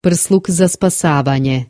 prsluk za spasavanje.